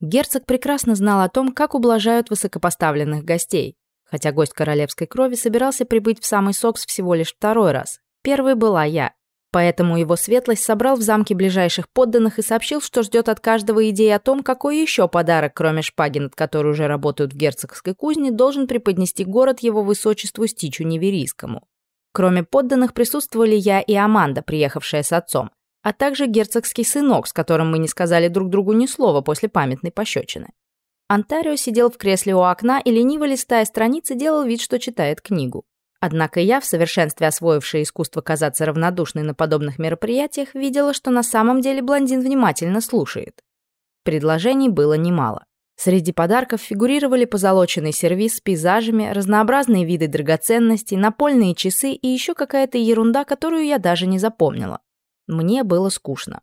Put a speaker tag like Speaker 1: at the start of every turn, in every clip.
Speaker 1: Герцог прекрасно знал о том, как ублажают высокопоставленных гостей, хотя гость королевской крови собирался прибыть в самый Сокс всего лишь второй раз. Первой была я. Поэтому его светлость собрал в замке ближайших подданных и сообщил, что ждет от каждого идеи о том, какой еще подарок, кроме шпаги, над которой уже работают в герцогской кузне, должен преподнести город его высочеству Стичу Неверийскому. Кроме подданных присутствовали я и Аманда, приехавшая с отцом а также герцогский сынок, с которым мы не сказали друг другу ни слова после памятной пощечины. Антарио сидел в кресле у окна и, лениво листая страницы, делал вид, что читает книгу. Однако я, в совершенстве освоившая искусство казаться равнодушной на подобных мероприятиях, видела, что на самом деле блондин внимательно слушает. Предложений было немало. Среди подарков фигурировали позолоченный сервиз с пейзажами, разнообразные виды драгоценностей, напольные часы и еще какая-то ерунда, которую я даже не запомнила. Мне было скучно.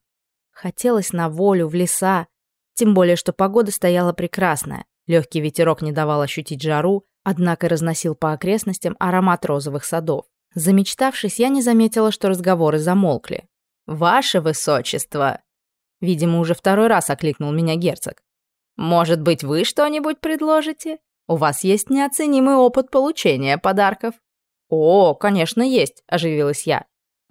Speaker 1: Хотелось на волю, в леса. Тем более, что погода стояла прекрасная. Легкий ветерок не давал ощутить жару, однако разносил по окрестностям аромат розовых садов. Замечтавшись, я не заметила, что разговоры замолкли. «Ваше высочество!» Видимо, уже второй раз окликнул меня герцог. «Может быть, вы что-нибудь предложите? У вас есть неоценимый опыт получения подарков». «О, конечно, есть», — оживилась я.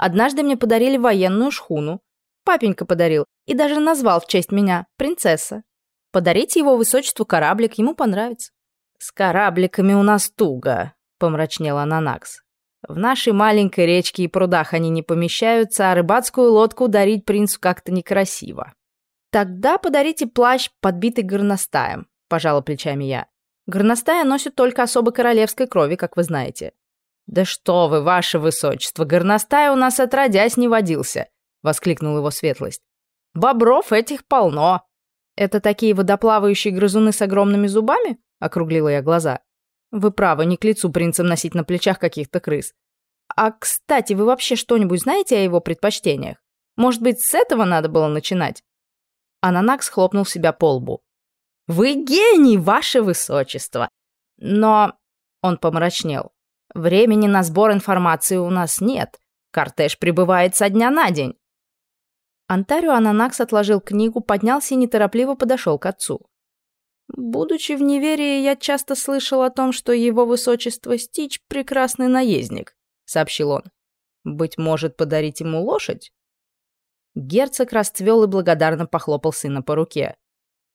Speaker 1: Однажды мне подарили военную шхуну. Папенька подарил и даже назвал в честь меня принцесса. Подарите его высочеству кораблик, ему понравится. С корабликами у нас туго, помрачнела Нанакс. В нашей маленькой речке и прудах они не помещаются, а рыбацкую лодку дарить принцу как-то некрасиво. Тогда подарите плащ, подбитый горностаем, пожала плечами я. Горностая носит только особо королевской крови, как вы знаете. «Да что вы, ваше высочество, горностай у нас отродясь не водился!» — воскликнул его светлость. «Бобров этих полно!» «Это такие водоплавающие грызуны с огромными зубами?» — округлила я глаза. «Вы правы, не к лицу принцам носить на плечах каких-то крыс. А, кстати, вы вообще что-нибудь знаете о его предпочтениях? Может быть, с этого надо было начинать?» Ананакс хлопнул себя по лбу. «Вы гений, ваше высочество!» «Но...» — он помрачнел. Времени на сбор информации у нас нет. Кортеж прибывает со дня на день. Антарио Ананакс отложил книгу, поднялся и неторопливо подошел к отцу. Будучи в неверии, я часто слышал о том, что его высочество Стич — прекрасный наездник, — сообщил он. Быть может, подарить ему лошадь? Герцог расцвел и благодарно похлопал сына по руке.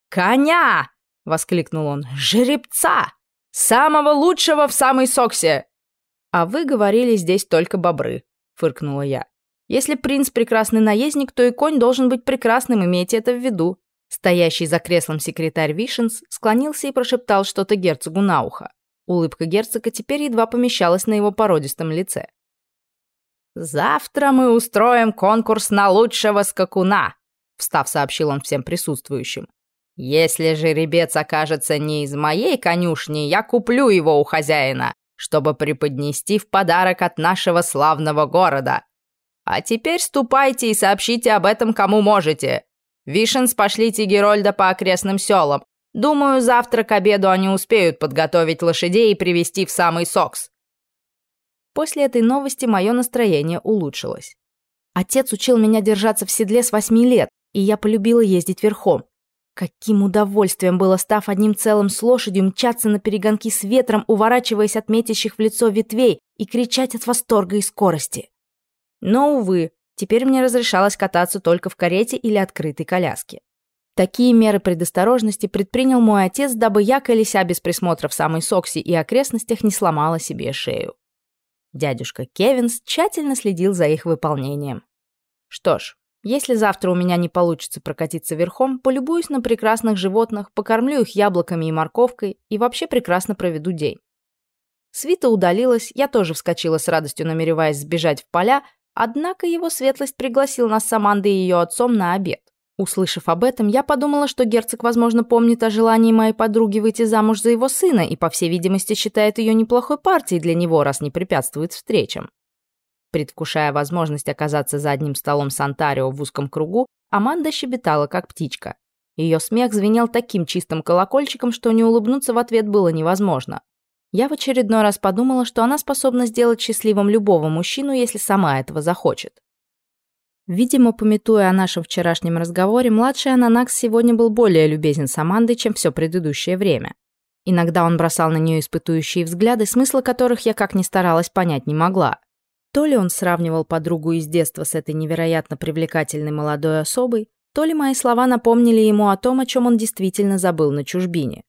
Speaker 1: «Коня!» — воскликнул он. «Жеребца! Самого лучшего в самой Соксе! «А вы говорили здесь только бобры», — фыркнула я. «Если принц прекрасный наездник, то и конь должен быть прекрасным, имейте это в виду». Стоящий за креслом секретарь Вишенс склонился и прошептал что-то герцогу на ухо. Улыбка герцога теперь едва помещалась на его породистом лице. «Завтра мы устроим конкурс на лучшего скакуна», — встав, сообщил он всем присутствующим. «Если жеребец окажется не из моей конюшни, я куплю его у хозяина чтобы преподнести в подарок от нашего славного города. А теперь ступайте и сообщите об этом кому можете. Вишенс пошлите Герольда по окрестным селам. Думаю, завтра к обеду они успеют подготовить лошадей и привести в самый Сокс. После этой новости мое настроение улучшилось. Отец учил меня держаться в седле с восьми лет, и я полюбила ездить верхом. Каким удовольствием было, став одним целым с лошадью, мчаться на перегонки с ветром, уворачиваясь от метящих в лицо ветвей и кричать от восторга и скорости. Но, увы, теперь мне разрешалось кататься только в карете или открытой коляске. Такие меры предосторожности предпринял мой отец, дабы я, колеся без присмотра в самой Соксе и окрестностях, не сломала себе шею. Дядюшка Кевинс тщательно следил за их выполнением. Что ж, если завтра у меня не получится прокатиться верхом, полюбуюсь на прекрасных животных, покормлю их яблоками и морковкой и вообще прекрасно проведу день. Свита удалилась, я тоже вскочила с радостью, намереваясь сбежать в поля, однако его светлость пригласил нас с Амандой и ее отцом на обед. Услышав об этом, я подумала, что герцог, возможно, помнит о желании моей подруги выйти замуж за его сына и, по всей видимости, считает ее неплохой партией для него, раз не препятствует встречам. Предвкушая возможность оказаться за одним столом с Антарио в узком кругу, Аманда щебетала, как птичка. Ее смех звенел таким чистым колокольчиком, что не улыбнуться в ответ было невозможно. Я в очередной раз подумала, что она способна сделать счастливым любого мужчину, если сама этого захочет. Видимо, пометуя о нашем вчерашнем разговоре, младший Ананакс сегодня был более любезен с Амандой, чем все предыдущее время. Иногда он бросал на нее испытующие взгляды, смысла которых я как ни старалась понять не могла. То ли он сравнивал подругу из детства с этой невероятно привлекательной молодой особой, то ли мои слова напомнили ему о том, о чем он действительно забыл на чужбине.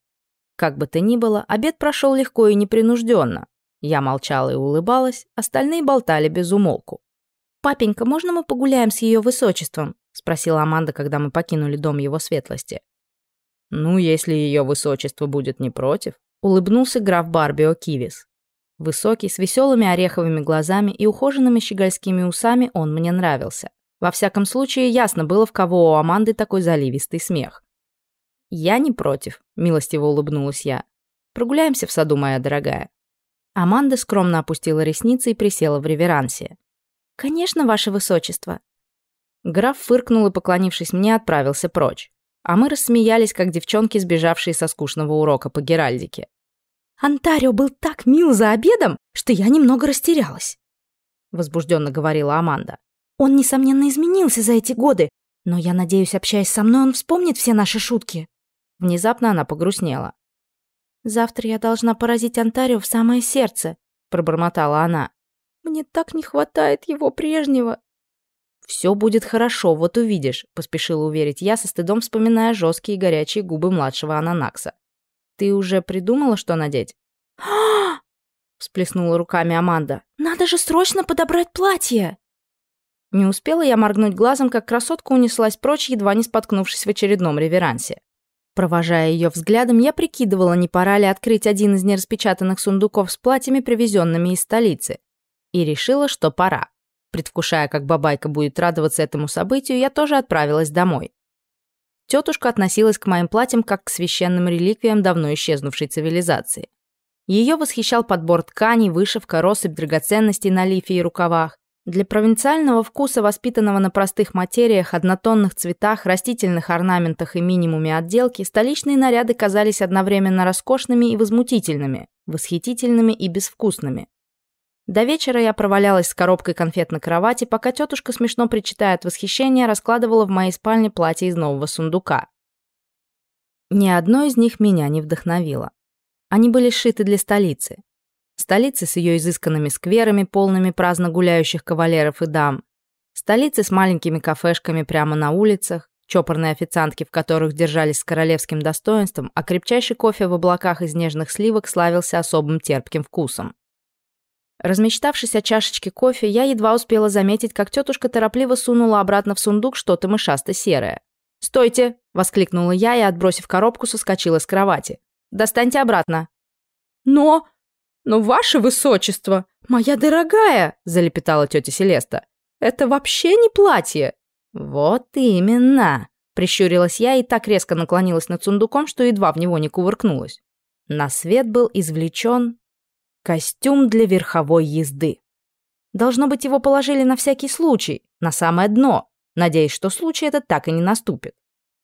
Speaker 1: Как бы то ни было, обед прошел легко и непринужденно. Я молчала и улыбалась, остальные болтали без умолку. «Папенька, можно мы погуляем с ее высочеством?» — спросила Аманда, когда мы покинули дом его светлости. «Ну, если ее высочество будет не против», — улыбнулся граф Барбио Кивис. Высокий, с веселыми ореховыми глазами и ухоженными щегольскими усами он мне нравился. Во всяком случае, ясно было, в кого у Аманды такой заливистый смех. «Я не против», — милостиво улыбнулась я. «Прогуляемся в саду, моя дорогая». Аманда скромно опустила ресницы и присела в реверансе. «Конечно, ваше высочество». Граф фыркнул и, поклонившись мне, отправился прочь. А мы рассмеялись, как девчонки, сбежавшие со скучного урока по геральдике. «Антарио был так мил за обедом, что я немного растерялась», — возбужденно говорила Аманда. Он, несомненно, изменился за эти годы, но я надеюсь, общаясь со мной, он вспомнит все наши шутки». Внезапно она погрустнела. «Завтра я должна поразить Антарио в самое сердце», — пробормотала она. «Мне так не хватает его прежнего». «Все будет хорошо, вот увидишь», — поспешила уверить я, со стыдом вспоминая жесткие и горячие губы младшего Ананакса. «Ты уже придумала, что надеть?» всплеснула руками Аманда. «Надо же срочно подобрать платье!» Не успела я моргнуть глазом, как красотка унеслась прочь, едва не споткнувшись в очередном реверансе. Провожая ее взглядом, я прикидывала, не пора ли открыть один из нераспечатанных сундуков с платьями, привезенными из столицы. И решила, что пора. Предвкушая, как бабайка будет радоваться этому событию, я тоже отправилась домой. Тетушка относилась к моим платьям как к священным реликвиям давно исчезнувшей цивилизации. Ее восхищал подбор тканей, вышивка, россыпь драгоценностей на лифе и рукавах, для провинциального вкуса, воспитанного на простых материях, однотонных цветах, растительных орнаментах и минимуме отделки, столичные наряды казались одновременно роскошными и возмутительными, восхитительными и безвкусными. До вечера я провалялась с коробкой конфет на кровати, пока тетушка, смешно причитая от восхищения, раскладывала в моей спальне платье из нового сундука. Ни одно из них меня не вдохновило. Они были сшиты для столицы столицы с ее изысканными скверами, полными праздно гуляющих кавалеров и дам, столицы с маленькими кафешками прямо на улицах, чопорные официантки, в которых держались с королевским достоинством, а крепчайший кофе в облаках из нежных сливок славился особым терпким вкусом. Размечтавшись о чашечке кофе, я едва успела заметить, как тетушка торопливо сунула обратно в сундук что-то мышасто-серое. «Стойте!» — воскликнула я и, отбросив коробку, соскочила с кровати. «Достаньте обратно!» «Но...» «Но ваше высочество, моя дорогая!» – залепетала тетя Селеста. «Это вообще не платье!» «Вот именно!» – прищурилась я и так резко наклонилась над сундуком, что едва в него не кувыркнулась. На свет был извлечен костюм для верховой езды. Должно быть, его положили на всякий случай, на самое дно, надеясь, что случай этот так и не наступит.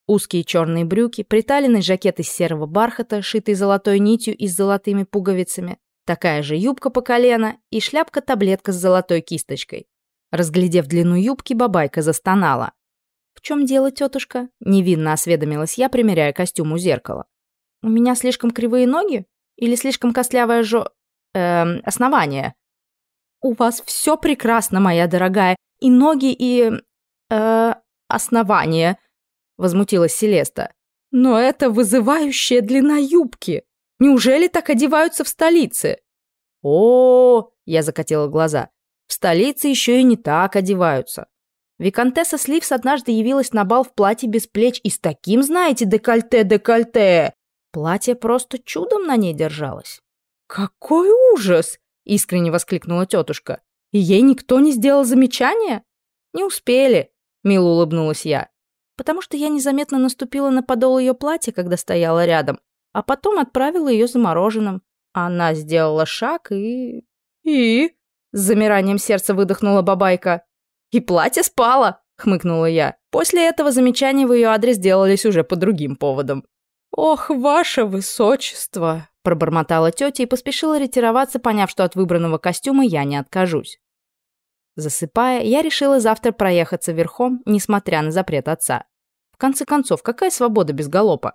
Speaker 1: Узкие черные брюки, приталенный жакет из серого бархата, шитый золотой нитью и с золотыми пуговицами, Такая же юбка по колено и шляпка-таблетка с золотой кисточкой. Разглядев длину юбки, бабайка застонала. «В чем дело, тетушка?» – невинно осведомилась я, примеряя костюм у зеркала. «У меня слишком кривые ноги? Или слишком костлявое жо... Эм, основание?» «У вас все прекрасно, моя дорогая, и ноги, и... э... основание», — возмутилась Селеста. «Но это вызывающая длина юбки!» Неужели так одеваются в столице? О, -о, -о я закатила глаза. В столице еще и не так одеваются. Викантесса Сливс однажды явилась на бал в платье без плеч и с таким, знаете, декольте-декольте. Платье просто чудом на ней держалось. «Какой ужас!» — искренне воскликнула тетушка. «И ей никто не сделал замечания?» «Не успели», — мило улыбнулась я. «Потому что я незаметно наступила на подол ее платья, когда стояла рядом, а потом отправила ее замороженным. Она сделала шаг и... И... С замиранием сердца выдохнула бабайка. «И платье спало!» — хмыкнула я. После этого замечания в ее адрес делались уже по другим поводам. «Ох, ваше высочество!» — пробормотала тетя и поспешила ретироваться, поняв, что от выбранного костюма я не откажусь. Засыпая, я решила завтра проехаться верхом, несмотря на запрет отца. В конце концов, какая свобода без галопа?